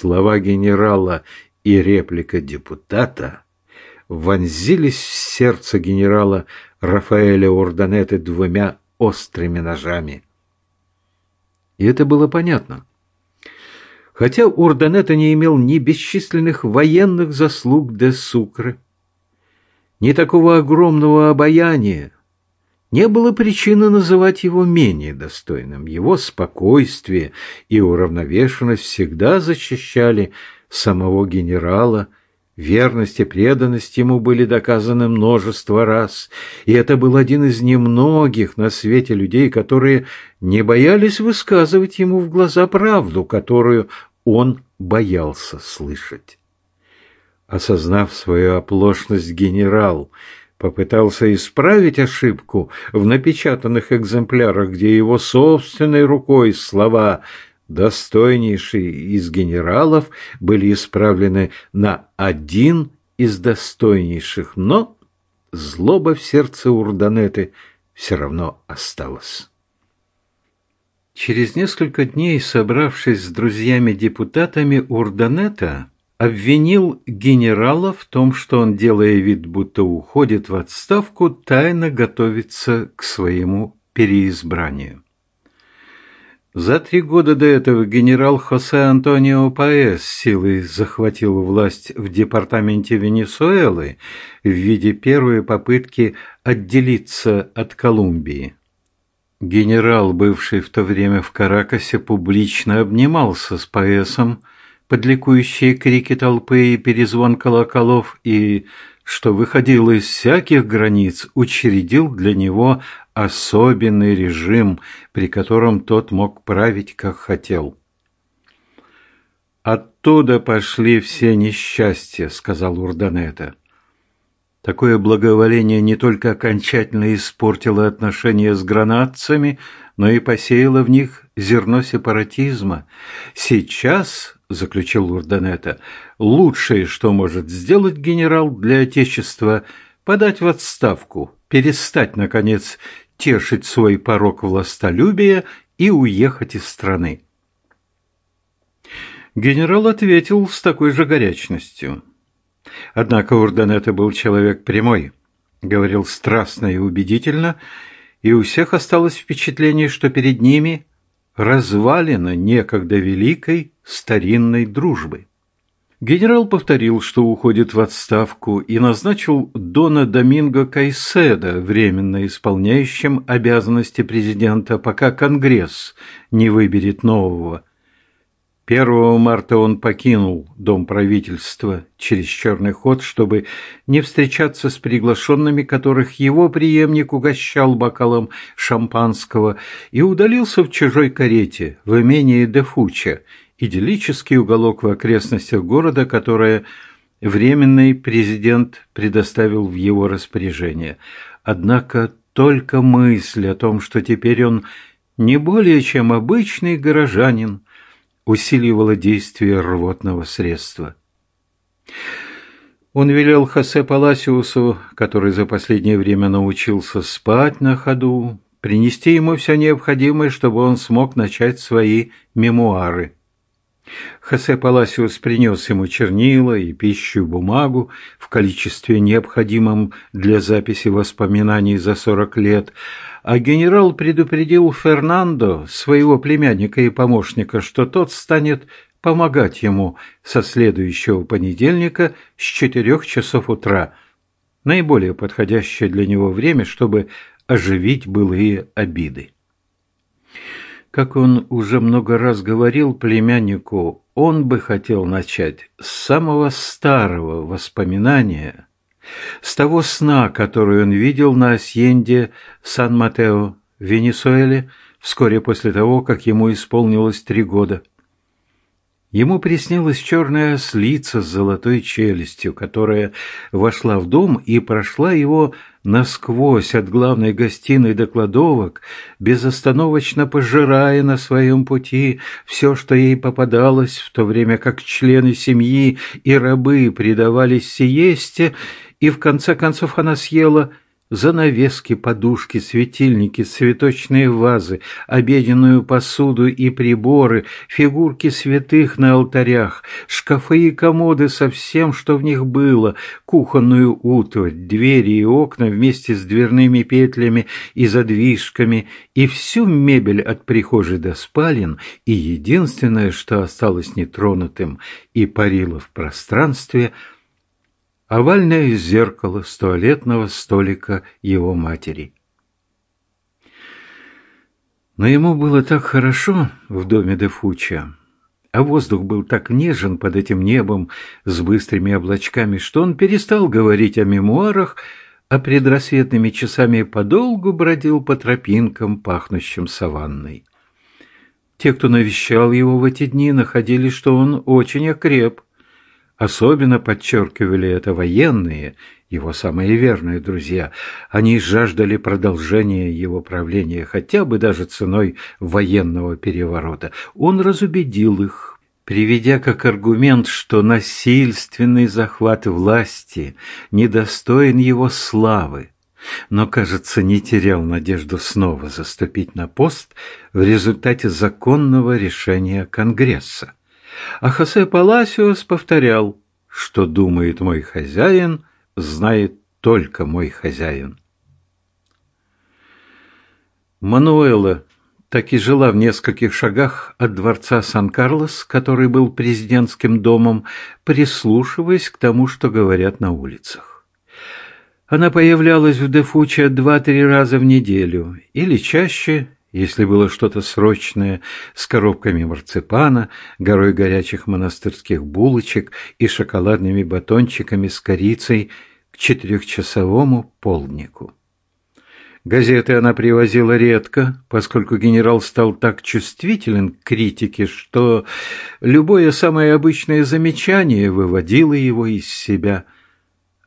слова генерала и реплика депутата вонзились в сердце генерала Рафаэля Урданеты двумя острыми ножами. И это было понятно. Хотя Урданета не имел ни бесчисленных военных заслуг де Сукры, ни такого огромного обаяния, не было причины называть его менее достойным. Его спокойствие и уравновешенность всегда защищали самого генерала, Верность и преданность ему были доказаны множество раз, и это был один из немногих на свете людей, которые не боялись высказывать ему в глаза правду, которую он боялся слышать. Осознав свою оплошность, генерал попытался исправить ошибку в напечатанных экземплярах, где его собственной рукой слова достойнейшие из генералов были исправлены на один из достойнейших, но злоба в сердце Урданеты все равно осталась. Через несколько дней, собравшись с друзьями-депутатами, Урданета обвинил генерала в том, что он, делая вид, будто уходит в отставку, тайно готовится к своему переизбранию. За три года до этого генерал Хосе Антонио Паэс силой захватил власть в департаменте Венесуэлы в виде первой попытки отделиться от Колумбии. Генерал, бывший в то время в Каракасе, публично обнимался с Паэсом под крики толпы и перезвон колоколов и, что выходило из всяких границ, учредил для него особенный режим, при котором тот мог править, как хотел. «Оттуда пошли все несчастья», — сказал Урданета. Такое благоволение не только окончательно испортило отношения с гранатцами, но и посеяло в них зерно сепаратизма. Сейчас, — заключил Урданета, — лучшее, что может сделать генерал для Отечества, подать в отставку, перестать, наконец, тешить свой порог властолюбия и уехать из страны. Генерал ответил с такой же горячностью. Однако Урданета был человек прямой, говорил страстно и убедительно, и у всех осталось впечатление, что перед ними развалина некогда великой старинной дружбы. Генерал повторил, что уходит в отставку, и назначил Дона Доминго Кайседа временно исполняющим обязанности президента, пока Конгресс не выберет нового. 1 марта он покинул Дом правительства через черный ход, чтобы не встречаться с приглашенными, которых его преемник угощал бокалом шампанского, и удалился в чужой карете в имение Дефуча, идиллический уголок в окрестностях города, которое временный президент предоставил в его распоряжение. Однако только мысль о том, что теперь он не более чем обычный горожанин, усиливала действие рвотного средства. Он велел Хосе Паласиусу, который за последнее время научился спать на ходу, принести ему все необходимое, чтобы он смог начать свои мемуары – Хосе Паласиус принес ему чернила и пищу бумагу в количестве необходимом для записи воспоминаний за сорок лет, а генерал предупредил Фернандо, своего племянника и помощника, что тот станет помогать ему со следующего понедельника с четырех часов утра, наиболее подходящее для него время, чтобы оживить былые обиды. Как он уже много раз говорил племяннику, он бы хотел начать с самого старого воспоминания, с того сна, который он видел на Асьенде Сан-Матео Венесуэле вскоре после того, как ему исполнилось три года. Ему приснилась черная ослица с золотой челюстью, которая вошла в дом и прошла его насквозь от главной гостиной до кладовок, безостановочно пожирая на своем пути все, что ей попадалось, в то время как члены семьи и рабы предавались сиесте, и в конце концов она съела занавески, подушки, светильники, цветочные вазы, обеденную посуду и приборы, фигурки святых на алтарях, шкафы и комоды со всем, что в них было, кухонную утварь, двери и окна вместе с дверными петлями и задвижками, и всю мебель от прихожей до спален, и единственное, что осталось нетронутым и парило в пространстве – овальное зеркало с туалетного столика его матери. Но ему было так хорошо в доме Дефуча, а воздух был так нежен под этим небом с быстрыми облачками, что он перестал говорить о мемуарах, а предрассветными часами подолгу бродил по тропинкам, пахнущим саванной. Те, кто навещал его в эти дни, находили, что он очень окреп – Особенно подчеркивали это военные, его самые верные друзья. Они жаждали продолжения его правления, хотя бы даже ценой военного переворота. Он разубедил их, приведя как аргумент, что насильственный захват власти недостоин его славы, но, кажется, не терял надежду снова заступить на пост в результате законного решения Конгресса. А Хосе Паласиос повторял, что думает мой хозяин, знает только мой хозяин. Мануэла так и жила в нескольких шагах от дворца Сан-Карлос, который был президентским домом, прислушиваясь к тому, что говорят на улицах. Она появлялась в Дефуче два-три раза в неделю, или чаще, если было что-то срочное, с коробками марципана, горой горячих монастырских булочек и шоколадными батончиками с корицей к четырехчасовому полднику. Газеты она привозила редко, поскольку генерал стал так чувствителен к критике, что любое самое обычное замечание выводило его из себя.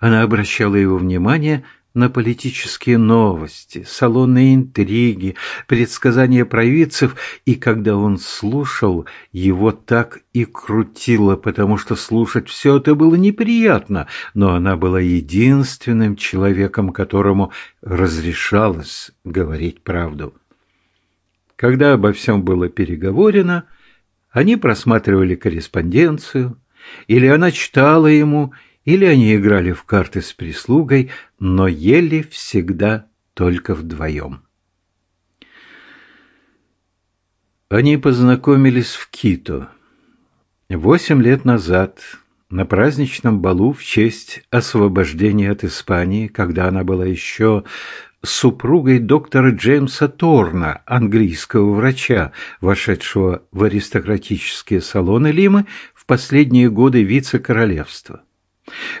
Она обращала его внимание – на политические новости, салонные интриги, предсказания провидцев, и когда он слушал, его так и крутило, потому что слушать все это было неприятно, но она была единственным человеком, которому разрешалось говорить правду. Когда обо всем было переговорено, они просматривали корреспонденцию, или она читала ему, или они играли в карты с прислугой, но ели всегда только вдвоем. Они познакомились в Кито. Восемь лет назад, на праздничном балу в честь освобождения от Испании, когда она была еще супругой доктора Джеймса Торна, английского врача, вошедшего в аристократические салоны Лимы в последние годы вице-королевства.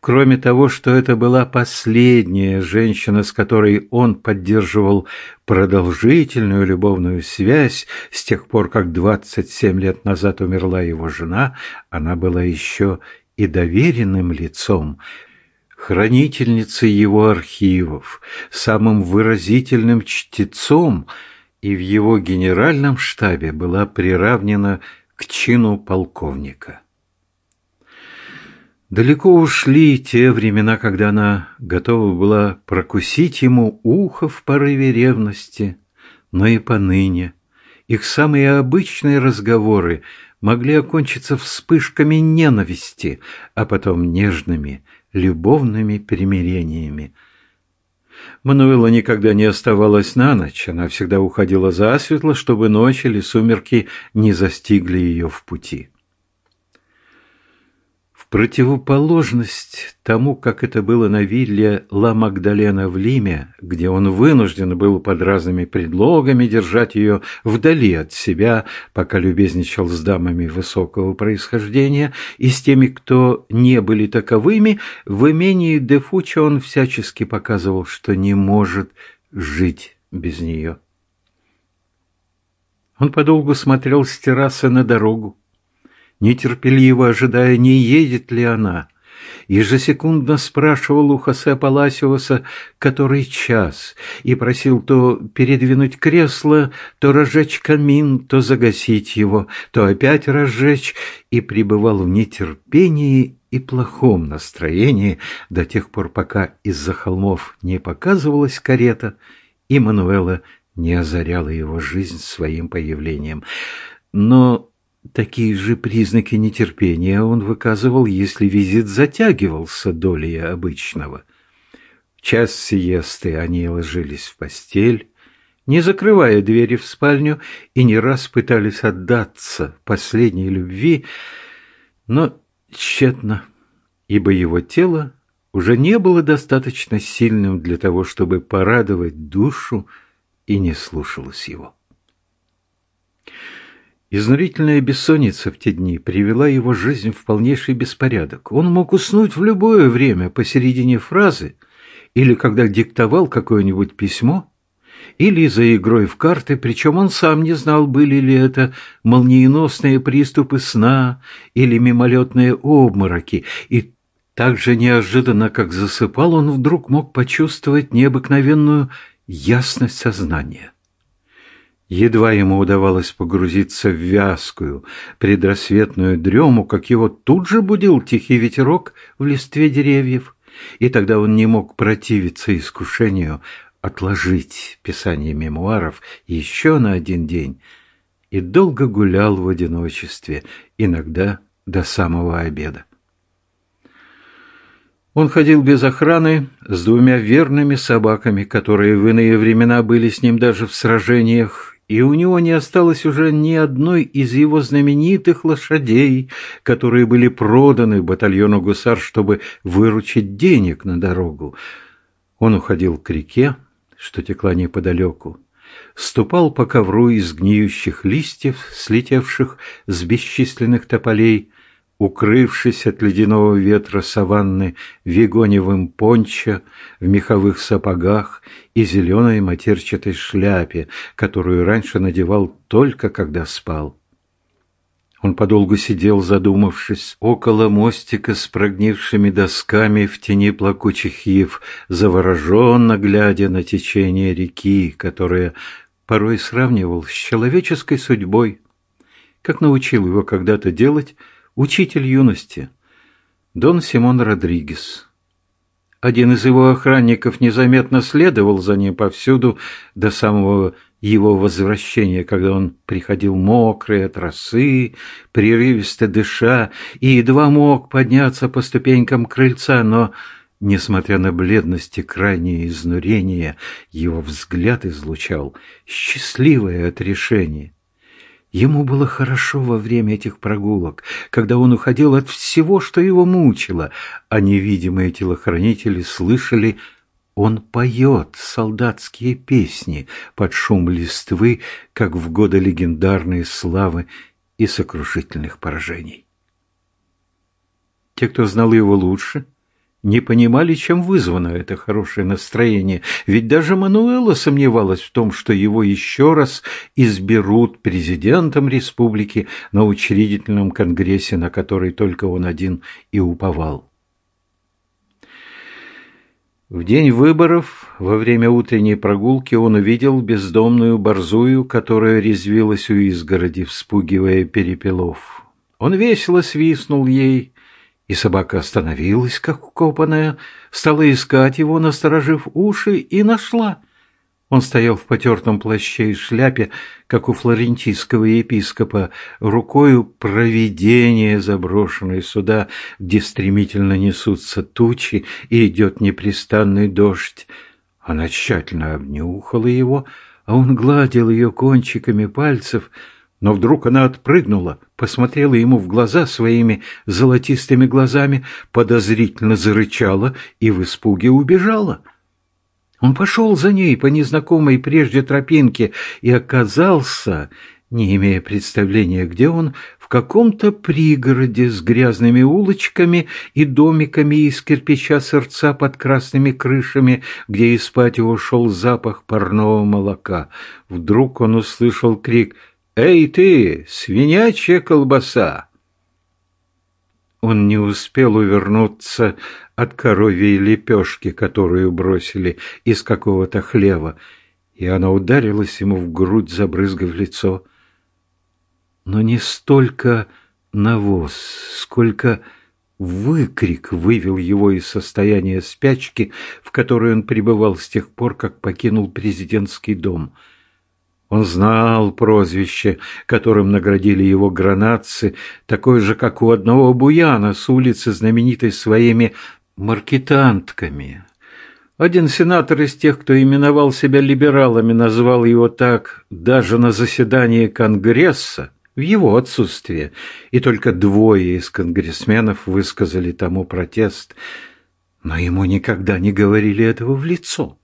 Кроме того, что это была последняя женщина, с которой он поддерживал продолжительную любовную связь с тех пор, как 27 лет назад умерла его жена, она была еще и доверенным лицом, хранительницей его архивов, самым выразительным чтецом, и в его генеральном штабе была приравнена к чину полковника. Далеко ушли те времена, когда она готова была прокусить ему ухо в порыве ревности, но и поныне. Их самые обычные разговоры могли окончиться вспышками ненависти, а потом нежными, любовными примирениями. Мануэла никогда не оставалась на ночь, она всегда уходила засветло, чтобы ночь или сумерки не застигли ее в пути противоположность тому, как это было на вилле Ла Магдалена в Лиме, где он вынужден был под разными предлогами держать ее вдали от себя, пока любезничал с дамами высокого происхождения, и с теми, кто не были таковыми, в имении Дефуча он всячески показывал, что не может жить без нее. Он подолгу смотрел с террасы на дорогу, нетерпеливо ожидая, не едет ли она, ежесекундно спрашивал у Хосе Паласиоса, который час, и просил то передвинуть кресло, то разжечь камин, то загасить его, то опять разжечь, и пребывал в нетерпении и плохом настроении до тех пор, пока из-за холмов не показывалась карета, и Мануэла не озаряла его жизнь своим появлением. Но Такие же признаки нетерпения он выказывал, если визит затягивался долей обычного. В час сиесты они ложились в постель, не закрывая двери в спальню, и не раз пытались отдаться последней любви, но тщетно, ибо его тело уже не было достаточно сильным для того, чтобы порадовать душу, и не слушалось его. Изнурительная бессонница в те дни привела его жизнь в полнейший беспорядок. Он мог уснуть в любое время посередине фразы, или когда диктовал какое-нибудь письмо, или за игрой в карты, причем он сам не знал, были ли это молниеносные приступы сна или мимолетные обмороки, и так же неожиданно, как засыпал, он вдруг мог почувствовать необыкновенную ясность сознания. Едва ему удавалось погрузиться в вязкую, предрассветную дрему, как его тут же будил тихий ветерок в листве деревьев, и тогда он не мог противиться искушению отложить писание мемуаров еще на один день и долго гулял в одиночестве, иногда до самого обеда. Он ходил без охраны с двумя верными собаками, которые в иные времена были с ним даже в сражениях и у него не осталось уже ни одной из его знаменитых лошадей, которые были проданы батальону гусар, чтобы выручить денег на дорогу. Он уходил к реке, что текла неподалеку, ступал по ковру из гниющих листьев, слетевших с бесчисленных тополей, укрывшись от ледяного ветра саванны вегоневым пончо, в меховых сапогах и зеленой матерчатой шляпе, которую раньше надевал только когда спал. Он подолгу сидел, задумавшись, около мостика с прогнившими досками в тени плакучих ив, завороженно глядя на течение реки, которая порой сравнивал с человеческой судьбой, как научил его когда-то делать учитель юности, Дон Симон Родригес. Один из его охранников незаметно следовал за ним повсюду до самого его возвращения, когда он приходил мокрый от росы, прерывисто дыша, и едва мог подняться по ступенькам крыльца, но, несмотря на бледность и крайнее изнурение, его взгляд излучал счастливое отрешение. Ему было хорошо во время этих прогулок, когда он уходил от всего, что его мучило, а невидимые телохранители слышали он поет солдатские песни под шум листвы, как в годы легендарной славы и сокрушительных поражений. Те, кто знал его лучше, не понимали, чем вызвано это хорошее настроение, ведь даже Мануэла сомневалась в том, что его еще раз изберут президентом республики на учредительном конгрессе, на который только он один и уповал. В день выборов, во время утренней прогулки, он увидел бездомную борзую, которая резвилась у изгороди, вспугивая перепелов. Он весело свистнул ей, и собака остановилась, как укопанная, стала искать его, насторожив уши, и нашла. Он стоял в потертом плаще и шляпе, как у флорентийского епископа, рукою провидение, заброшенное сюда, где стремительно несутся тучи и идет непрестанный дождь. Она тщательно обнюхала его, а он гладил ее кончиками пальцев — но вдруг она отпрыгнула, посмотрела ему в глаза своими золотистыми глазами, подозрительно зарычала и в испуге убежала. Он пошел за ней по незнакомой прежде тропинке и оказался, не имея представления, где он, в каком-то пригороде с грязными улочками и домиками из кирпича сердца под красными крышами, где из патио шел запах парного молока. Вдруг он услышал крик — «Эй ты, свинячья колбаса!» Он не успел увернуться от коровьей лепешки, которую бросили из какого-то хлева, и она ударилась ему в грудь, забрызгав лицо. Но не столько навоз, сколько выкрик вывел его из состояния спячки, в которой он пребывал с тех пор, как покинул президентский дом — он знал прозвище, которым наградили его гранатцы, такое же, как у одного буяна с улицы, знаменитой своими маркетантками. Один сенатор из тех, кто именовал себя либералами, назвал его так даже на заседании Конгресса в его отсутствие, и только двое из конгрессменов высказали тому протест, но ему никогда не говорили этого в лицо.